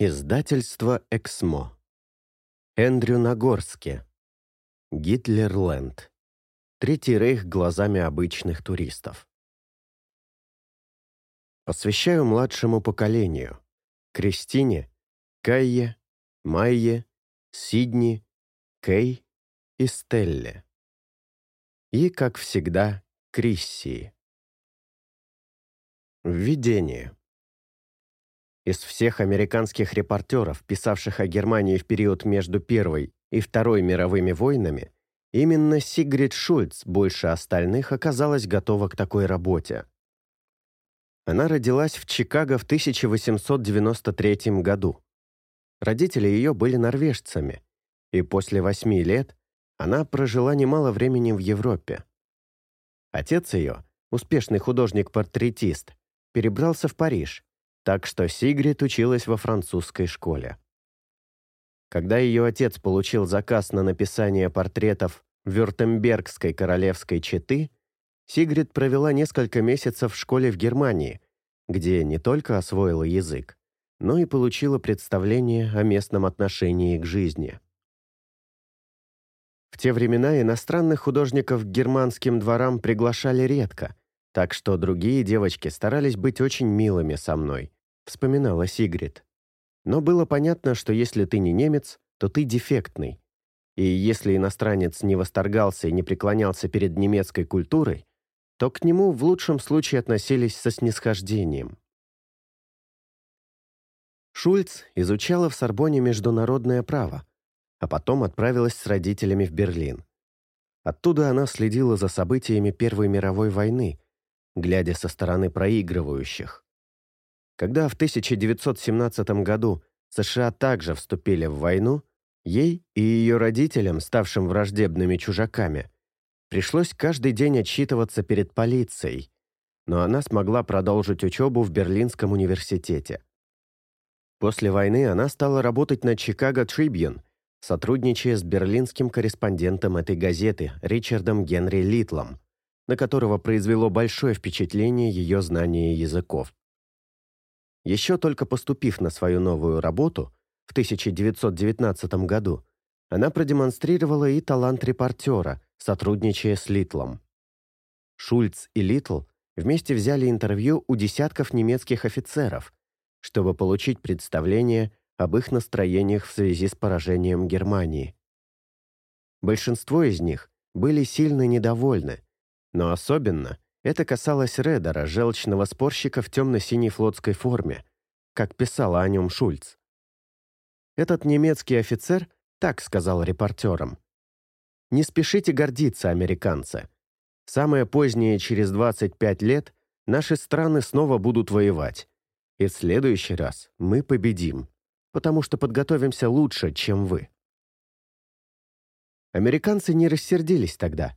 Издательство «Эксмо». Эндрю Нагорски. Гитлерленд. Третий рейх глазами обычных туристов. Посвящаю младшему поколению. Кристине, Кайе, Майе, Сидни, Кей и Стелле. И, как всегда, Криссии. Введение. Из всех американских репортеров, писавших о Германии в период между Первой и Второй мировыми войнами, именно Сигрид Шульц больше остальных оказалась готова к такой работе. Она родилась в Чикаго в 1893 году. Родители ее были норвежцами, и после восьми лет она прожила немало времени в Европе. Отец ее, успешный художник-портретист, перебрался в Париж, так что Сигрид училась во французской школе. Когда ее отец получил заказ на написание портретов Вюртембергской королевской четы, Сигрид провела несколько месяцев в школе в Германии, где не только освоила язык, но и получила представление о местном отношении к жизни. В те времена иностранных художников к германским дворам приглашали редко, так что другие девочки старались быть очень милыми со мной, вспоминала Сигрид. Но было понятно, что если ты не немец, то ты дефектный. И если иностранец не восторгался и не преклонялся перед немецкой культурой, то к нему в лучшем случае относились со снисхождением. Шульц изучала в Сорбоне международное право, а потом отправилась с родителями в Берлин. Оттуда она следила за событиями Первой мировой войны, глядя со стороны проигрывающих. Когда в 1917 году США также вступили в войну, ей и ее родителям, ставшим враждебными чужаками, пришлось каждый день отчитываться перед полицией, но она смогла продолжить учебу в Берлинском университете. После войны она стала работать на «Чикаго Трибьюн», сотрудничая с берлинским корреспондентом этой газеты Ричардом Генри Литлом, на которого произвело большое впечатление ее знание языков. Еще только поступив на свою новую работу в 1919 году, она продемонстрировала и талант репортера, сотрудничая с Литлом. Шульц и Литл вместе взяли интервью у десятков немецких офицеров, чтобы получить представление об их настроениях в связи с поражением Германии. Большинство из них были сильно недовольны, но особенно это касалось Редера, желчного спорщика в темно-синей флотской форме, как писала о нем Шульц. Этот немецкий офицер так сказал репортерам. «Не спешите гордиться, американцы. Самое позднее, через 25 лет, наши страны снова будут воевать. И в следующий раз мы победим, потому что подготовимся лучше, чем вы». Американцы не рассердились тогда.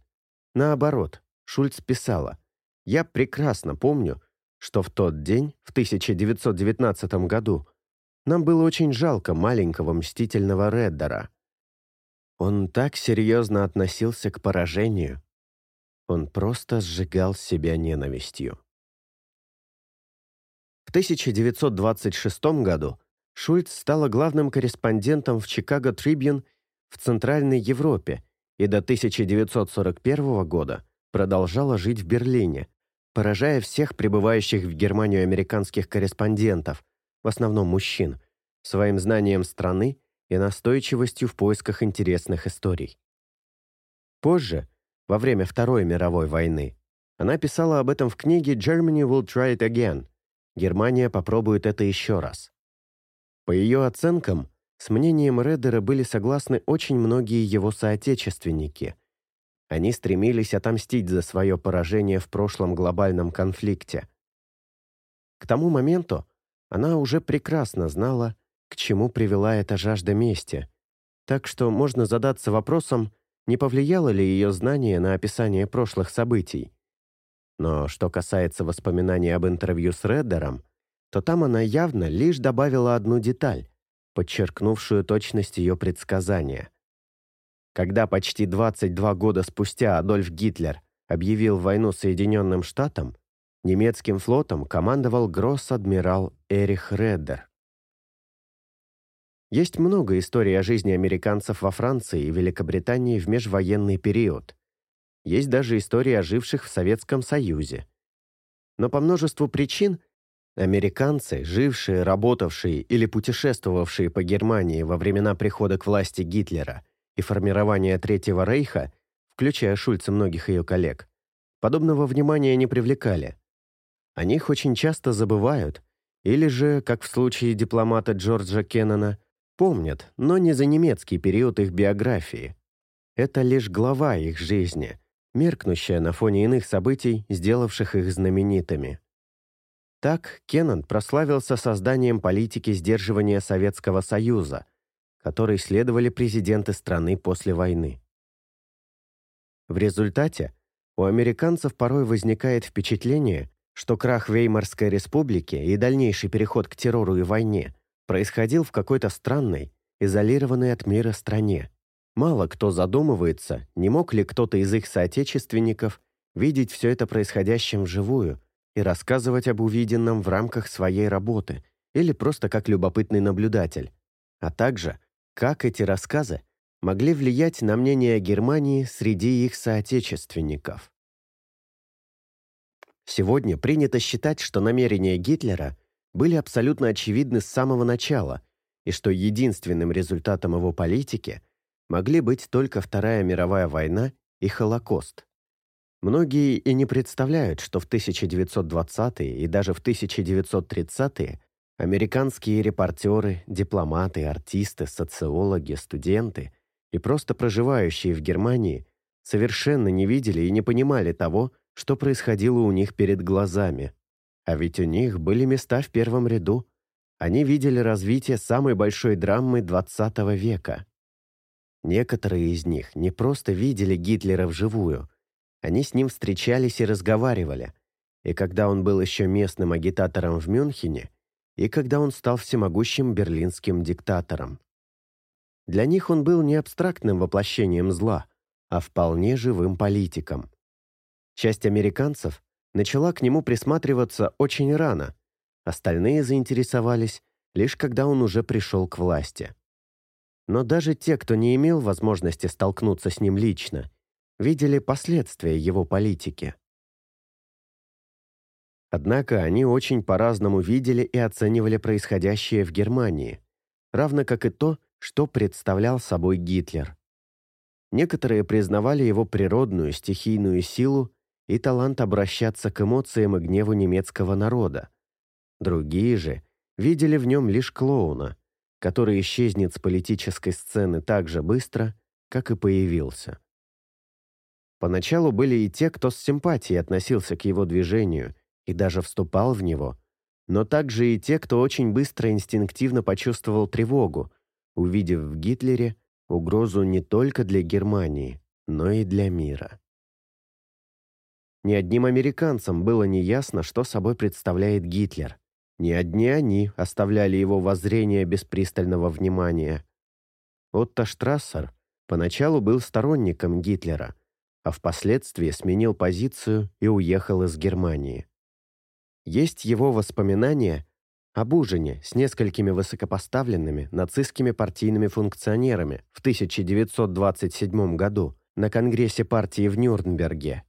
Наоборот, Шульц писала – я прекрасно помню, что в тот день, в 1919 году, нам было очень жалко маленького мстительного Реддера. Он так серьезно относился к поражению. Он просто сжигал себя ненавистью. В 1926 году Шульц стала главным корреспондентом в Чикаго Трибьюн в Центральной Европе и до 1941 года продолжала жить в Берлине, поражая всех прибывающих в Германию американских корреспондентов, в основном мужчин, своим знанием страны и настойчивостью в поисках интересных историй. Позже, во время Второй мировой войны, она писала об этом в книге «Germany will try it again» «Германия попробует это еще раз». По ее оценкам, с мнением Реддера были согласны очень многие его соотечественники – они стремились отомстить за свое поражение в прошлом глобальном конфликте. К тому моменту она уже прекрасно знала, к чему привела эта жажда мести, так что можно задаться вопросом, не повлияло ли ее знание на описание прошлых событий. Но что касается воспоминаний об интервью с Реддером, то там она явно лишь добавила одну деталь, подчеркнувшую точность ее предсказания – когда почти 22 года спустя Адольф Гитлер объявил войну Соединенным Штатам, немецким флотом командовал гросс-адмирал Эрих Реддер. Есть много историй о жизни американцев во Франции и Великобритании в межвоенный период. Есть даже истории о живших в Советском Союзе. Но по множеству причин американцы, жившие, работавшие или путешествовавшие по Германии во времена прихода к власти Гитлера и формирования Третьего Рейха, включая Шульца многих ее коллег, подобного внимания не привлекали. О них очень часто забывают, или же, как в случае дипломата Джорджа Кеннона, помнят, но не за немецкий период их биографии. Это лишь глава их жизни, меркнущая на фоне иных событий, сделавших их знаменитыми. Так Кеннон прославился созданием политики сдерживания Советского Союза, которой следовали президенты страны после войны. В результате у американцев порой возникает впечатление, что крах Веймарской республики и дальнейший переход к террору и войне происходил в какой-то странной, изолированной от мира стране. Мало кто задумывается, не мог ли кто-то из их соотечественников видеть все это происходящим вживую и рассказывать об увиденном в рамках своей работы или просто как любопытный наблюдатель, а также, как эти рассказы могли влиять на мнение о Германии среди их соотечественников. Сегодня принято считать, что намерения Гитлера были абсолютно очевидны с самого начала и что единственным результатом его политики могли быть только Вторая мировая война и Холокост. Многие и не представляют, что в 1920-е и даже в 1930-е американские репортеры, дипломаты, артисты, социологи, студенты и просто проживающие в Германии совершенно не видели и не понимали того, что происходило у них перед глазами. А ведь у них были места в первом ряду. Они видели развитие самой большой драмы XX века. Некоторые из них не просто видели Гитлера вживую, они с ним встречались и разговаривали. И когда он был еще местным агитатором в Мюнхене, и когда он стал всемогущим берлинским диктатором. Для них он был не абстрактным воплощением зла, а вполне живым политиком. Часть американцев начала к нему присматриваться очень рано, остальные заинтересовались лишь когда он уже пришел к власти. Но даже те, кто не имел возможности столкнуться с ним лично, видели последствия его политики. Однако они очень по-разному видели и оценивали происходящее в Германии, равно как и то, что представлял собой Гитлер. Некоторые признавали его природную стихийную силу и талант обращаться к эмоциям и гневу немецкого народа. Другие же видели в нем лишь клоуна, который исчезнет с политической сцены так же быстро, как и появился. Поначалу были и те, кто с симпатией относился к его движению и даже вступал в него, но также и те, кто очень быстро инстинктивно почувствовал тревогу, увидев в Гитлере угрозу не только для Германии, но и для мира. Ни одним американцам было неясно, что собой представляет Гитлер. Ни одни они оставляли его воззрение без пристального внимания. Отто Штрассер поначалу был сторонником Гитлера, а впоследствии сменил позицию и уехал из Германии. Есть его воспоминания об ужине с несколькими высокопоставленными нацистскими партийными функционерами в 1927 году на Конгрессе партии в Нюрнберге.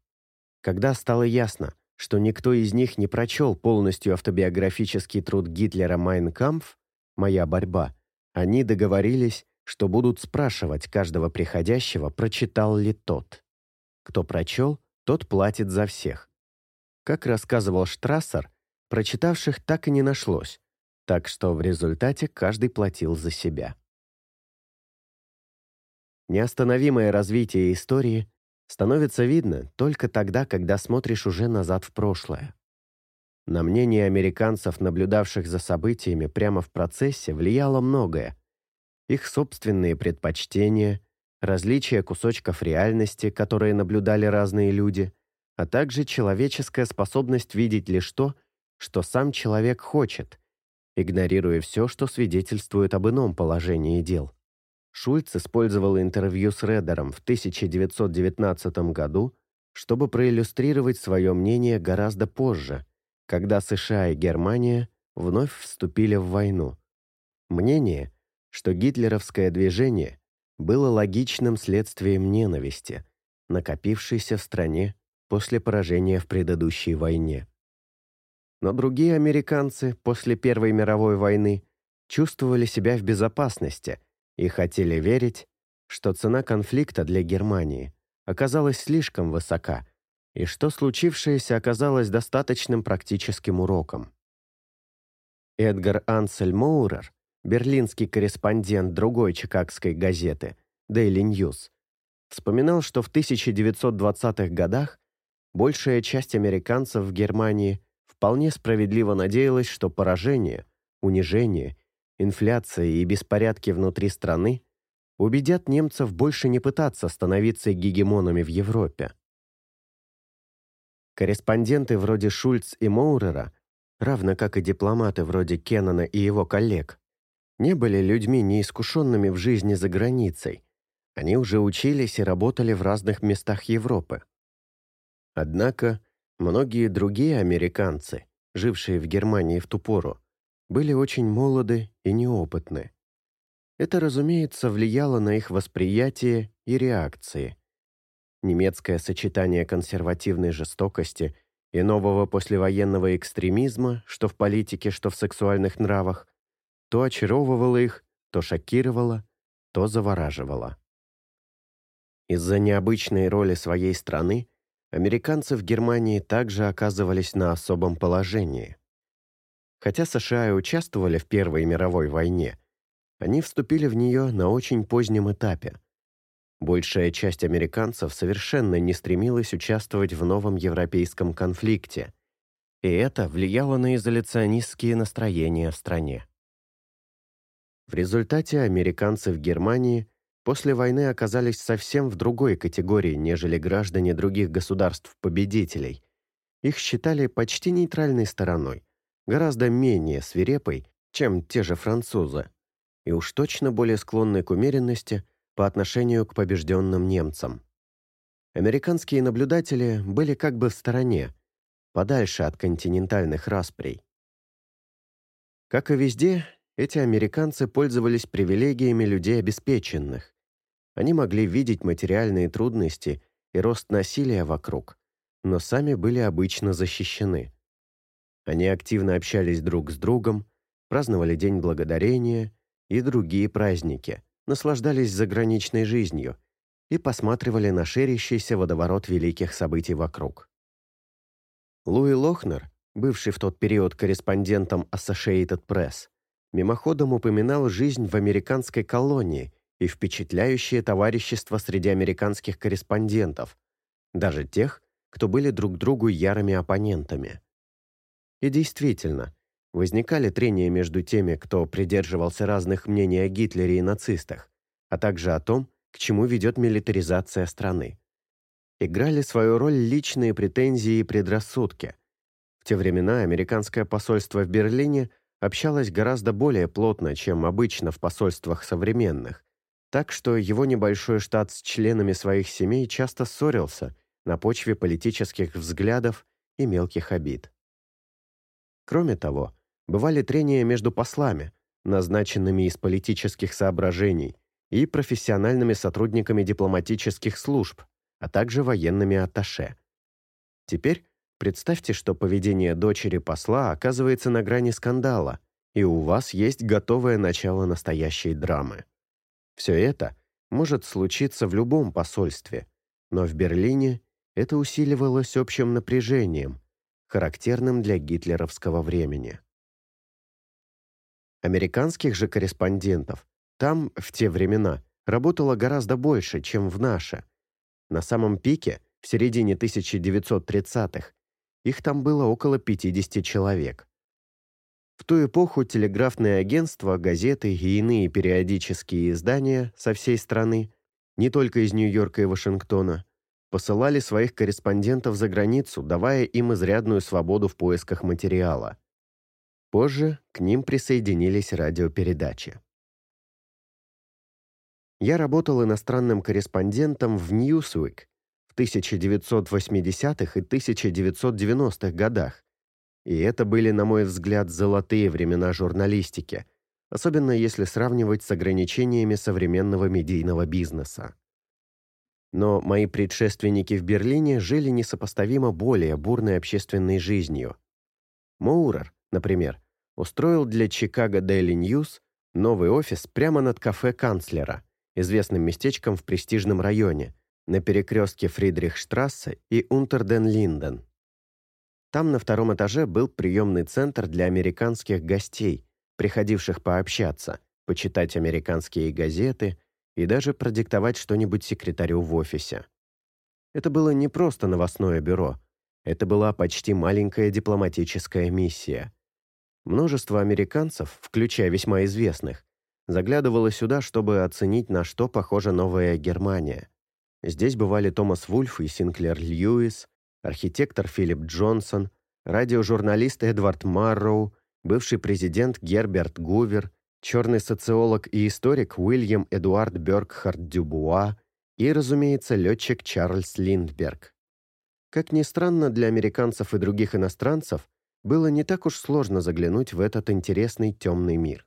Когда стало ясно, что никто из них не прочел полностью автобиографический труд Гитлера «Майн Кампф» «Моя борьба», они договорились, что будут спрашивать каждого приходящего, прочитал ли тот. Кто прочел, тот платит за всех. Как рассказывал Штрассер, Прочитавших так и не нашлось, так что в результате каждый платил за себя. Неостановимое развитие истории становится видно только тогда, когда смотришь уже назад в прошлое. На мнение американцев, наблюдавших за событиями прямо в процессе, влияло многое. Их собственные предпочтения, различия кусочков реальности, которые наблюдали разные люди, а также человеческая способность видеть лишь то, что сам человек хочет, игнорируя все, что свидетельствует об ином положении дел. Шульц использовал интервью с Редером в 1919 году, чтобы проиллюстрировать свое мнение гораздо позже, когда США и Германия вновь вступили в войну. Мнение, что гитлеровское движение было логичным следствием ненависти, накопившейся в стране после поражения в предыдущей войне. Но другие американцы после Первой мировой войны чувствовали себя в безопасности и хотели верить, что цена конфликта для Германии оказалась слишком высока и что случившееся оказалось достаточным практическим уроком. Эдгар Ансель Моурер, берлинский корреспондент другой чикагской газеты Daily News, вспоминал, что в 1920-х годах большая часть американцев в Германии вполне справедливо надеялась, что поражение, унижение, инфляция и беспорядки внутри страны убедят немцев больше не пытаться становиться гегемонами в Европе. Корреспонденты вроде Шульц и Моурера, равно как и дипломаты вроде Кеннона и его коллег, не были людьми неискушенными в жизни за границей. Они уже учились и работали в разных местах Европы. Однако многие другие американцы, жившие в Германии в ту пору, были очень молоды и неопытны. Это, разумеется, влияло на их восприятие и реакции. Немецкое сочетание консервативной жестокости и нового послевоенного экстремизма, что в политике, что в сексуальных нравах, то очаровывало их, то шокировало, то завораживало. Из-за необычной роли своей страны американцы в Германии также оказывались на особом положении. Хотя США и участвовали в Первой мировой войне, они вступили в нее на очень позднем этапе. Большая часть американцев совершенно не стремилась участвовать в новом европейском конфликте, и это влияло на изоляционистские настроения в стране. В результате американцы в Германии после войны оказались совсем в другой категории, нежели граждане других государств-победителей. Их считали почти нейтральной стороной, гораздо менее свирепой, чем те же французы и уж точно более склонны к умеренности по отношению к побежденным немцам. Американские наблюдатели были как бы в стороне, подальше от континентальных расприй. Как и везде, эти американцы пользовались привилегиями людей обеспеченных. Они могли видеть материальные трудности и рост насилия вокруг, но сами были обычно защищены. Они активно общались друг с другом, праздновали День Благодарения и другие праздники, наслаждались заграничной жизнью и посматривали на ширящийся водоворот великих событий вокруг. Луи Лохнер, бывший в тот период корреспондентом Associated Press, мимоходом упоминал жизнь в американской колонии и впечатляющее товарищество среди американских корреспондентов, даже тех, кто были друг другу ярыми оппонентами. И действительно, Возникали трения между теми, кто придерживался разных мнений о Гитлере и нацистах, а также о том, к чему ведет милитаризация страны. Играли свою роль личные претензии и предрассудки. В те времена американское посольство в Берлине общалось гораздо более плотно, чем обычно в посольствах современных, так что его небольшой штат с членами своих семей часто ссорился на почве политических взглядов и мелких обид. Кроме того, бывали трения между послами, назначенными из политических соображений, и профессиональными сотрудниками дипломатических служб, а также военными атташе. Теперь представьте, что поведение дочери посла оказывается на грани скандала, и у вас есть готовое начало настоящей драмы. Все это может случиться в любом посольстве, но в Берлине это усиливалось общим напряжением, характерным для гитлеровского времени. Американских же корреспондентов там, в те времена, работало гораздо больше, чем в наше. На самом пике, в середине 1930-х, их там было около 50 человек. В ту эпоху телеграфные агентства, газеты и иные периодические издания со всей страны, не только из Нью-Йорка и Вашингтона, посылали своих корреспондентов за границу, давая им изрядную свободу в поисках материала. Позже к ним присоединились радиопередачи. Я работал иностранным корреспондентом в Newsweek 1980-х и 1990-х годах, и это были, на мой взгляд, золотые времена журналистики, особенно если сравнивать с ограничениями современного медийного бизнеса. Но мои предшественники в Берлине жили несопоставимо более бурной общественной жизнью. Моурер, например, устроил для Chicago Daily News новый офис прямо над кафе канцлера, известным местечком в престижном районе, на перекрестке Фридрихштрассе и Унтерден-Линден. Там на втором этаже был приемный центр для американских гостей, приходивших пообщаться, почитать американские газеты и даже продиктовать что-нибудь секретарю в офисе. Это было не просто новостное бюро, это была почти маленькая дипломатическая миссия. Множество американцев, включая весьма известных, заглядывало сюда, чтобы оценить, на что похожа новая Германия. Здесь бывали Томас Вульф и Синклер Льюис, архитектор Филипп Джонсон, радиожурналист Эдвард Марроу, бывший президент Герберт Гувер, черный социолог и историк Уильям Эдуард Бергхард Дюбуа и, разумеется, летчик Чарльз Линдберг. Как ни странно, для американцев и других иностранцев было не так уж сложно заглянуть в этот интересный темный мир.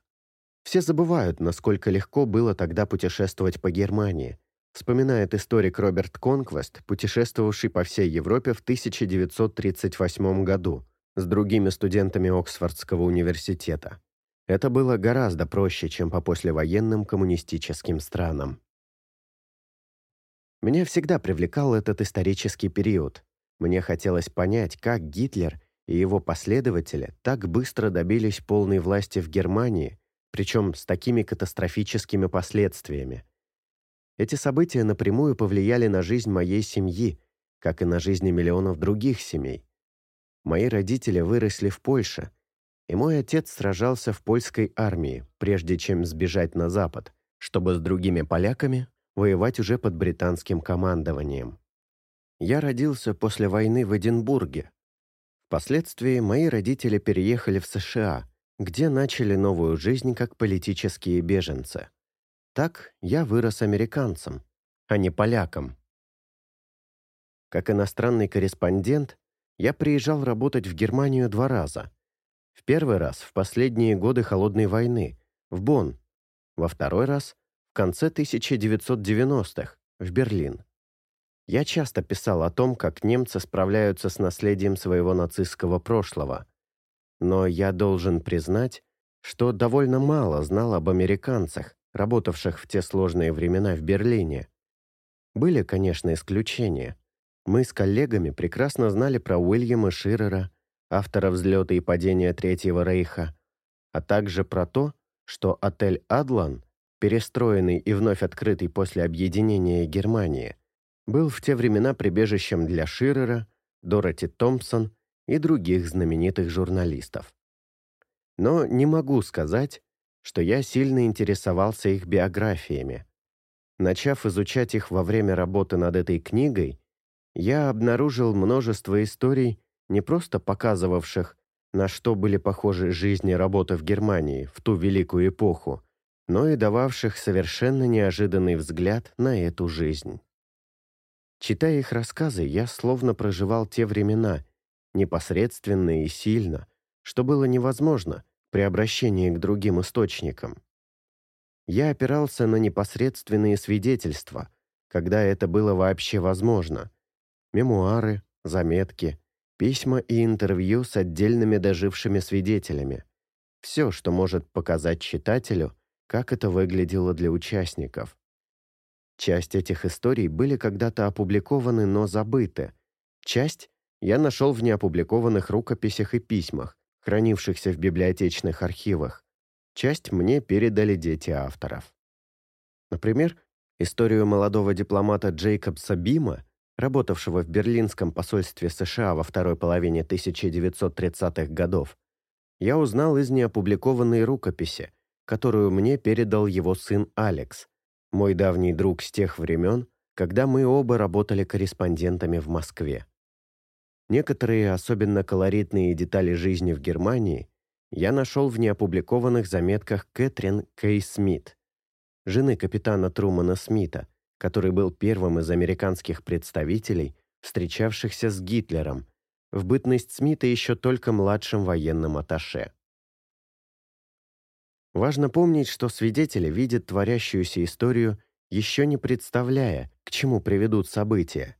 Все забывают, насколько легко было тогда путешествовать по Германии, вспоминает историк Роберт Конквест, путешествовавший по всей Европе в 1938 году с другими студентами Оксфордского университета. Это было гораздо проще, чем по послевоенным коммунистическим странам. Меня всегда привлекал этот исторический период. Мне хотелось понять, как Гитлер и его последователи так быстро добились полной власти в Германии, причем с такими катастрофическими последствиями. Эти события напрямую повлияли на жизнь моей семьи, как и на жизни миллионов других семей. Мои родители выросли в Польше, и мой отец сражался в польской армии, прежде чем сбежать на Запад, чтобы с другими поляками воевать уже под британским командованием. Я родился после войны в Эдинбурге. Впоследствии мои родители переехали в США, где начали новую жизнь как политические беженцы. Так я вырос американцем, а не поляком. Как иностранный корреспондент, я приезжал работать в Германию два раза. В первый раз в последние годы Холодной войны, в Бонн. Во второй раз в конце 1990-х, в Берлин. Я часто писал о том, как немцы справляются с наследием своего нацистского прошлого. Но я должен признать, что довольно мало знал об американцах, работавших в те сложные времена в Берлине. Были, конечно, исключения. Мы с коллегами прекрасно знали про Уильяма Ширера, автора «Взлета и падения Третьего Рейха», а также про то, что отель «Адлан», перестроенный и вновь открытый после объединения Германии, был в те времена прибежищем для Ширера, Дороти Томпсон и других знаменитых журналистов. Но не могу сказать, что я сильно интересовался их биографиями. Начав изучать их во время работы над этой книгой, я обнаружил множество историй, не просто показывавших, на что были похожи жизнь и работа в Германии в ту великую эпоху, но и дававших совершенно неожиданный взгляд на эту жизнь. Читая их рассказы, я словно проживал те времена, непосредственно и сильно, что было невозможно — при обращении к другим источникам. Я опирался на непосредственные свидетельства, когда это было вообще возможно. Мемуары, заметки, письма и интервью с отдельными дожившими свидетелями. Все, что может показать читателю, как это выглядело для участников. Часть этих историй были когда-то опубликованы, но забыты. Часть я нашел в неопубликованных рукописях и письмах, хранившихся в библиотечных архивах. Часть мне передали дети авторов. Например, историю молодого дипломата Джейкобса Бима, работавшего в Берлинском посольстве США во второй половине 1930-х годов, я узнал из неопубликованной рукописи, которую мне передал его сын Алекс, мой давний друг с тех времен, когда мы оба работали корреспондентами в Москве. Некоторые особенно колоритные детали жизни в Германии я нашел в неопубликованных заметках Кэтрин Кей Смит, жены капитана Трумана Смита, который был первым из американских представителей, встречавшихся с Гитлером, в бытность Смита еще только младшим военным атташе. Важно помнить, что свидетели видят творящуюся историю, еще не представляя, к чему приведут события.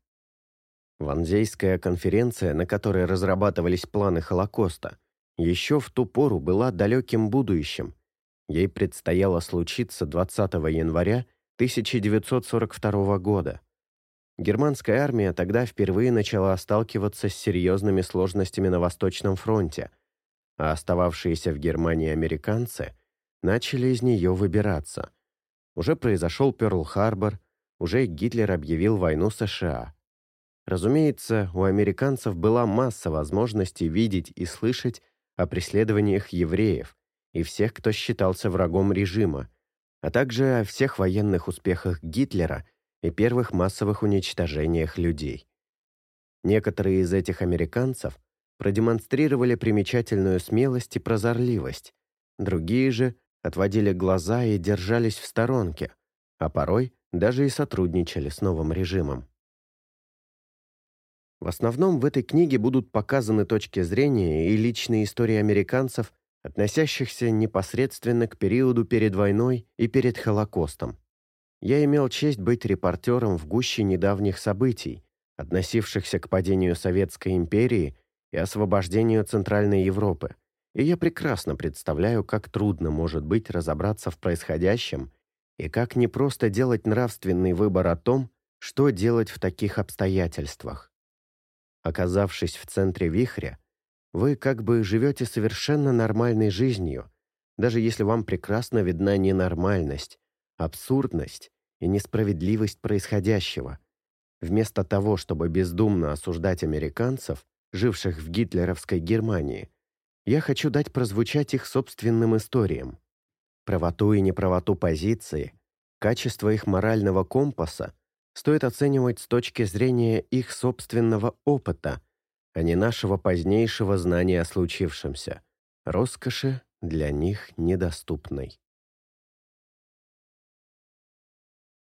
Ванзейская конференция, на которой разрабатывались планы Холокоста, еще в ту пору была далеким будущим. Ей предстояло случиться 20 января 1942 года. Германская армия тогда впервые начала сталкиваться с серьезными сложностями на Восточном фронте, а остававшиеся в Германии американцы начали из нее выбираться. Уже произошел Пёрл-Харбор, уже Гитлер объявил войну США. Разумеется, у американцев была масса возможностей видеть и слышать о преследованиях евреев и всех, кто считался врагом режима, а также о всех военных успехах Гитлера и первых массовых уничтожениях людей. Некоторые из этих американцев продемонстрировали примечательную смелость и прозорливость, другие же отводили глаза и держались в сторонке, а порой даже и сотрудничали с новым режимом. В основном в этой книге будут показаны точки зрения и личные истории американцев, относящихся непосредственно к периоду перед войной и перед Холокостом. Я имел честь быть репортером в гуще недавних событий, относившихся к падению Советской империи и освобождению Центральной Европы, и я прекрасно представляю, как трудно может быть разобраться в происходящем и как непросто делать нравственный выбор о том, что делать в таких обстоятельствах. Оказавшись в центре вихря, вы как бы живете совершенно нормальной жизнью, даже если вам прекрасно видна ненормальность, абсурдность и несправедливость происходящего. Вместо того, чтобы бездумно осуждать американцев, живших в гитлеровской Германии, я хочу дать прозвучать их собственным историям. Правоту и неправоту позиции, качество их морального компаса стоит оценивать с точки зрения их собственного опыта, а не нашего позднейшего знания о случившемся, роскоши для них недоступной.